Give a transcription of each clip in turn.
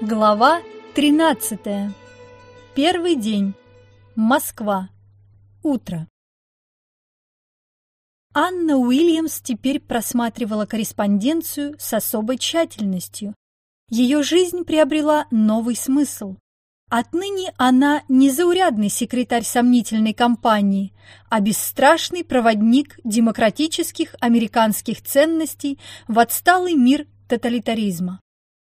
Глава 13. Первый день. Москва. Утро. Анна Уильямс теперь просматривала корреспонденцию с особой тщательностью. Ее жизнь приобрела новый смысл. Отныне она не заурядный секретарь сомнительной компании, а бесстрашный проводник демократических американских ценностей в отсталый мир тоталитаризма.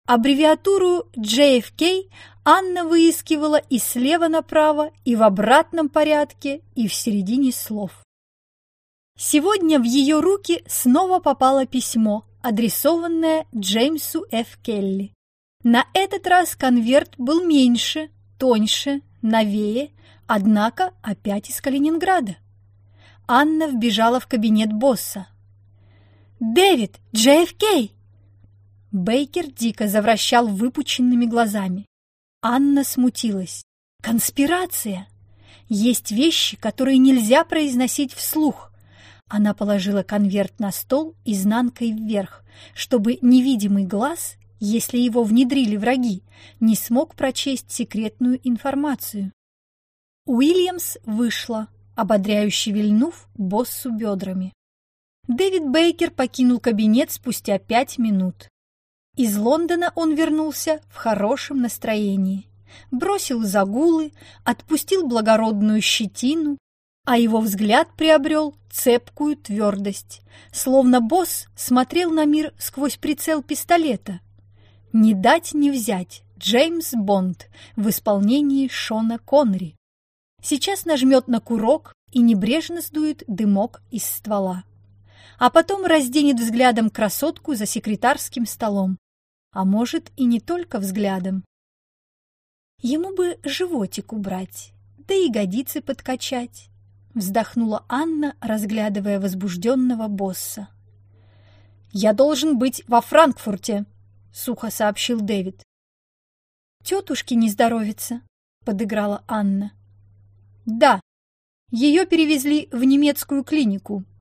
Аббревиатуру JFK Анна выискивала и слева направо, и в обратном порядке, и в середине слов. Сегодня в ее руки снова попало письмо, адресованное Джеймсу Ф. Келли. На этот раз конверт был меньше, тоньше, новее, однако опять из Калининграда. Анна вбежала в кабинет босса. «Дэвид, JFK!» Бейкер дико завращал выпученными глазами. Анна смутилась. «Конспирация! Есть вещи, которые нельзя произносить вслух!» Она положила конверт на стол изнанкой вверх, чтобы невидимый глаз, если его внедрили враги, не смог прочесть секретную информацию. Уильямс вышла, ободряюще вильнув боссу бедрами. Дэвид Бейкер покинул кабинет спустя пять минут. Из Лондона он вернулся в хорошем настроении. Бросил загулы, отпустил благородную щетину, а его взгляд приобрел цепкую твердость, словно босс смотрел на мир сквозь прицел пистолета. «Не дать не взять» Джеймс Бонд в исполнении Шона Коннери. Сейчас нажмет на курок и небрежно сдует дымок из ствола. А потом разденет взглядом красотку за секретарским столом а может и не только взглядом. Ему бы животик убрать, да ягодицы подкачать, вздохнула Анна, разглядывая возбужденного босса. «Я должен быть во Франкфурте», — сухо сообщил Дэвид. «Тетушке не здоровится», — подыграла Анна. «Да, ее перевезли в немецкую клинику,